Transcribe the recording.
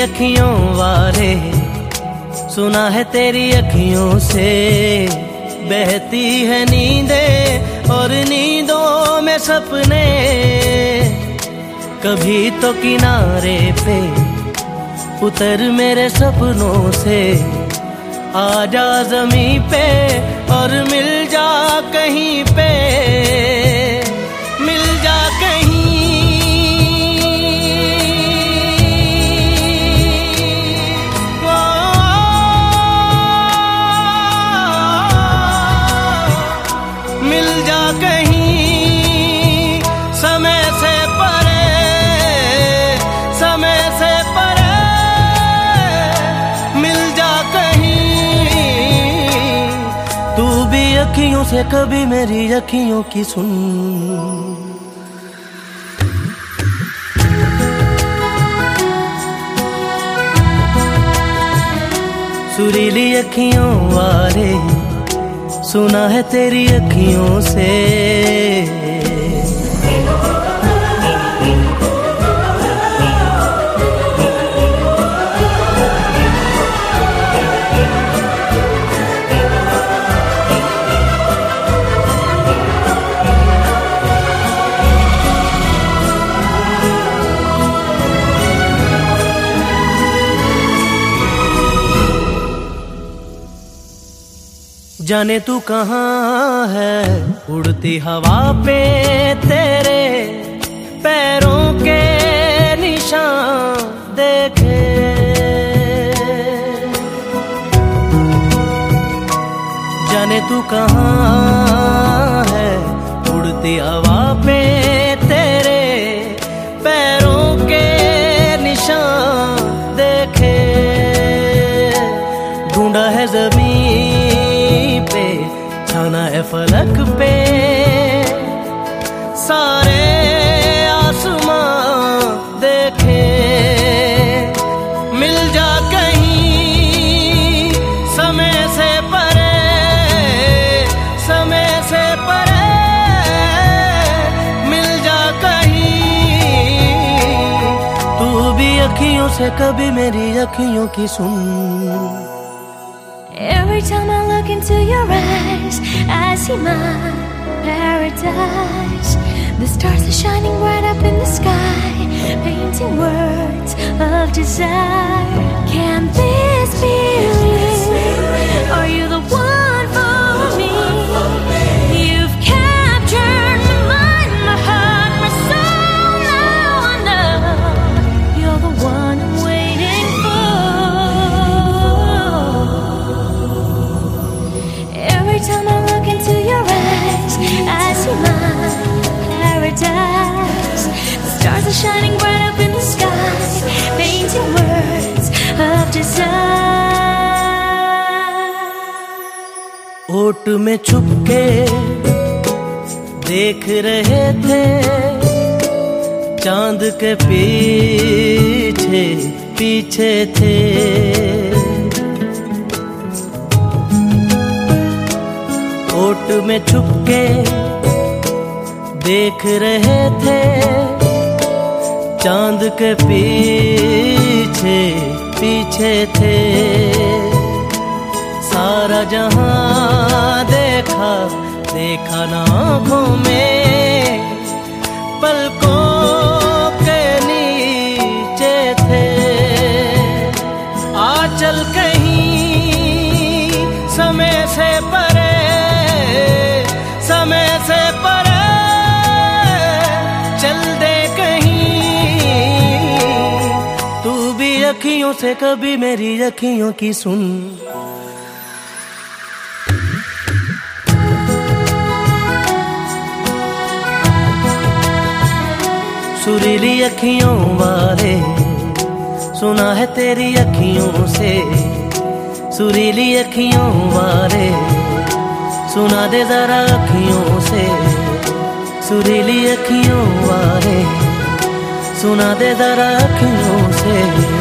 अखियों वाले सुना है तेरी अखियों से। बहती है नींदे और नींदों में सपने। कभी तो किनारे पे उतर मेरे सपनों से। आ जा जमी पे और मिल जा कहीं पे। अखियों से कभी मेरी अखियों की सुन। सुरीली अखियों वाले, सुना है तेरी अखियों से। जाने तू कहाँ है? उड़ती हवा पे तेरे पैरों के निशान देखे। जाने तू कहाँ है? उड़ती हवा पे फलक पे। सारे आसमां देखे। मिल जा कहीं, समय से परे, समय से परे। मिल जा कहीं, तू भी अखियों से कभी मेरी अखियों की सुन। Every time I look into your eyes, I see my paradise. The stars are shining bright up in the sky, painting words of desire. Can't this shining bright up in the sky, painting words of desire. ओट में छुप के देख रहे थे चाँद के पीछे पीछे थे ओट में छुप के देख रहे थे चाँद के पीछे पीछे थे। सारा जहाँ देखा देखा ना आँखों में पलकों अखियों से कभी मेरी अखियों की सुन। सुरीली अखियों वाले, सुना है तेरी अखियों से। सुरीली अखियों वाले, सुना दे जरा अखियों से। सुरीली अखियों वाले, सुना दे जरा अखियों से।